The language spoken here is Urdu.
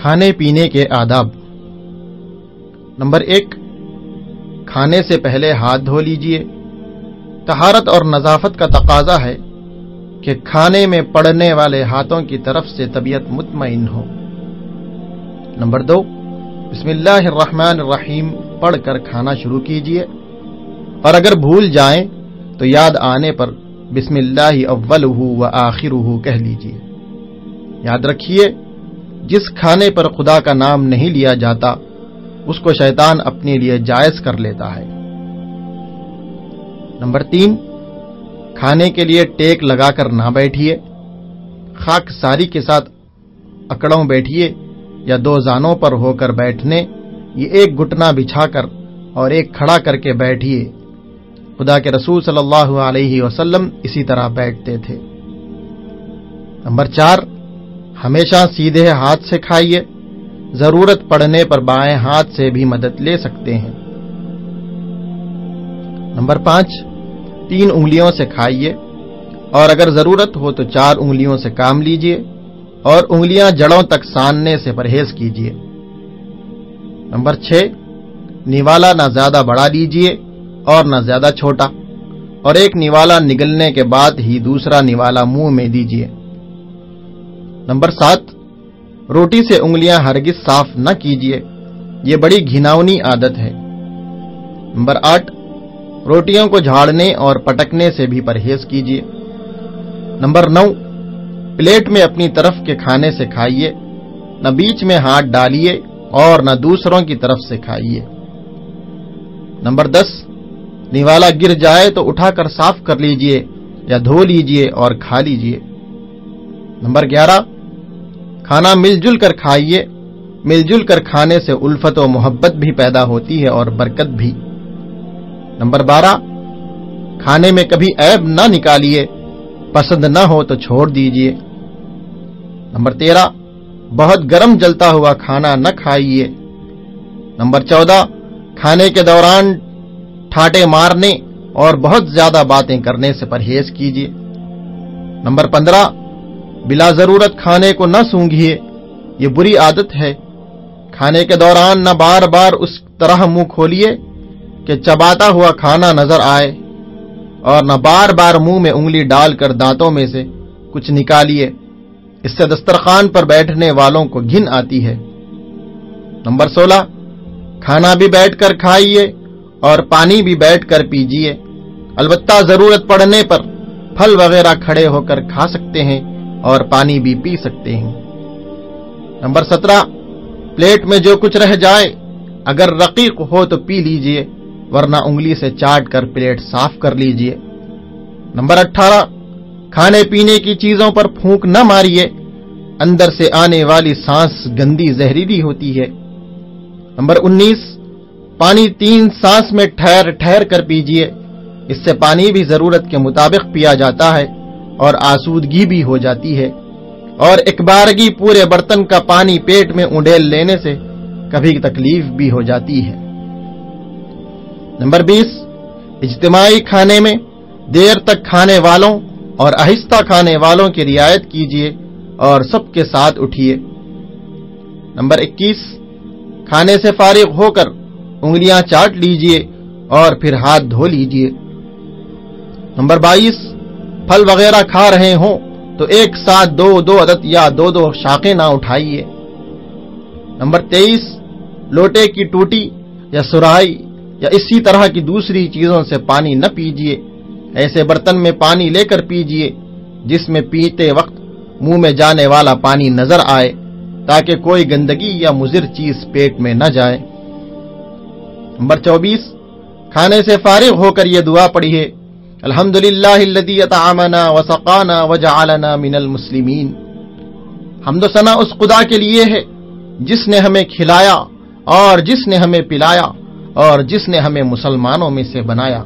کھانے پینے کے آداب۔ نمبر ایک، کھانے سے پہلے ہاتھ دھو لیجیے۔ تہارت اور نظافت کا تقاضا ہے کہ کھانے میں پڑنے والے ہاتھوں کی طرف سے طبیعت مطمئن ہو۔ نمبر دو، بسم اللہ الرحمن الرحیم، پڑھ کر کھانا شروع کیجیے۔ اور اگر بھول جائیں تو یاد آنے پر بسم اللہ اول و آخر کہہ لیجیے۔ یاد رکھیے جس کھانے پر خدا کا نام نہیں لیا جاتا، اس کو شیطان اپنے لیے جائز کر لیتا ہے۔ نمبر تین، کھانے کے لیے ٹیک لگا کر نہ بیٹھیے۔ خاک ساری کے ساتھ اکڑوں بیٹھیے یا دو زانوں پر ہو کر بیٹھنے، یہ ایک گٹنا بچھا کر اور ایک کھڑا کر کے بیٹھیے۔ خدا کے رسول صلی اللہ علیہ وسلم اسی طرح بیٹھتے تھے۔ نمبر چار ہمیشہ سیدھے ہاتھ سے کھائیے۔ ضرورت پڑنے پر بائیں ہاتھ سے بھی مدد لے سکتے ہیں۔ نمبر پانچ، تین انگلیوں سے کھائیے۔ اور اگر ضرورت ہو تو چار انگلیوں سے کام لیجیے۔ اور انگلیاں جڑوں تک ساننے سے پرہیز کیجیے نمبر چھ نیوالا نہ زیادہ بڑا لیجیے اور نہ زیادہ چھوٹا۔ اور ایک نیوالا نگلنے کے بعد ہی دوسرا نیوالا منہ میں دیجیے نمبر سات، روٹی سے انگلیاں ہرگز صاف نہ کیجیے یہ بڑی گھناونی عادت ہے۔ نمبر آٹھ، روٹیوں کو جھاڑنے اور پٹکنے سے بھی پرہیز کیجیے نمبر نو، پلیٹ میں اپنی طرف کے کھانے سے کھائیے، نہ بیچ میں ہاتھ ڈالیے اور نہ دوسروں کی طرف سے کھائیے۔ نمبر دس نیوالا گر جائے تو اٹھا کر صاف کر لیجیے یا دھو لیجیے اور کھا لیجیے۔ نمبر گیارہ کھانا مل جل کر کھائیے، مل جل کر کھانے سے الفت و محبت بھی پیدا ہوتی ہے اور برکت بھی۔ نمبر بارہ، کھانے میں کبھی عیب نہ نکالیے، پسند نہ ہو تو چھوڑ دیجیے۔ نمبر تیرہ، بہت گرم جلتا ہوا کھانا نہ کھائیے۔ نمبر چودہ، کھانے کے دوران ٹھاٹے مارنے اور بہت زیادہ باتیں کرنے سے پرہیز کیجیے نمبر پندرہ بلا ضرورت کھانے کو نہ سونگھیے، یہ بری عادت ہے۔ کھانے کے دوران نہ بار بار اس طرح منہ کھولیے کہ چباتا ہوا کھانا نظر آئے اور نہ بار بار منہ میں انگلی ڈال کر دانتوں میں سے کچھ نکالیے۔ اس سے دسترخوان پر بیٹھنے والوں کو گھن آتی ہے۔ نمبر سولہ، کھانا بھی بیٹھ کر کھائیے اور پانی بھی بیٹھ کر پیجیے۔ البتہ ضرورت پڑنے پر پھل وغیرہ کھڑے ہو کر کھا سکتے ہیں۔ اور پانی بھی پی سکتے ہیں۔ نمبر سترہ، پلیٹ میں جو کچھ رہ جائے، اگر رقیق ہو تو پی لیجیے، ورنہ انگلی سے چاٹ کر پلیٹ صاف کر لیجیے۔ نمبر اٹھارہ، کھانے پینے کی چیزوں پر پھونک نہ ماریے، اندر سے آنے والی سانس گندی زہریلی ہوتی ہے۔ نمبر انیس، پانی تین سانس میں ٹھہر ٹھہر کر پیجیے اس سے پانی بھی ضرورت کے مطابق پیا جاتا ہے۔ اور آسودگی بھی ہو جاتی ہے۔ اور ایک بارگی پورے برتن کا پانی پیٹ میں اونڈیل لینے سے کبھی تکلیف بھی ہو جاتی ہے۔ نمبر بیس، اجتماعی کھانے میں دیر تک کھانے والوں اور آہستہ کھانے والوں کی رعایت کیجیے اور سب کے ساتھ اٹھیے۔ نمبر اکیس، کھانے سے فارغ ہو کر انگلیاں چاٹ لیجیے اور پھر ہاتھ دھو لیجیے نمبر بائیس پھل وغیرہ کھا رہے ہوں، تو ایک ساتھ دو دو عدد یا دو دو شاخیں نہ اٹھائیے۔ نمبر تیئیس، لوٹے کی ٹوٹی یا سرائی یا اسی طرح کی دوسری چیزوں سے پانی نہ پیجیے۔ ایسے برتن میں پانی لے کر پیجیے، جس میں پیتے وقت منہ میں جانے والا پانی نظر آئے، تاکہ کوئی گندگی یا مضر چیز پیٹ میں نہ جائے۔ نمبر چوبیس، کھانے سے فارغ ہو کر یہ دعا پڑھیے۔ الحمد للہ وسقانا وجعلنا من المسلمین۔ حمد و ثنا اس خدا کے لیے ہے، جس نے ہمیں کھلایا اور جس نے ہمیں پلایا اور جس نے ہمیں مسلمانوں میں سے بنایا۔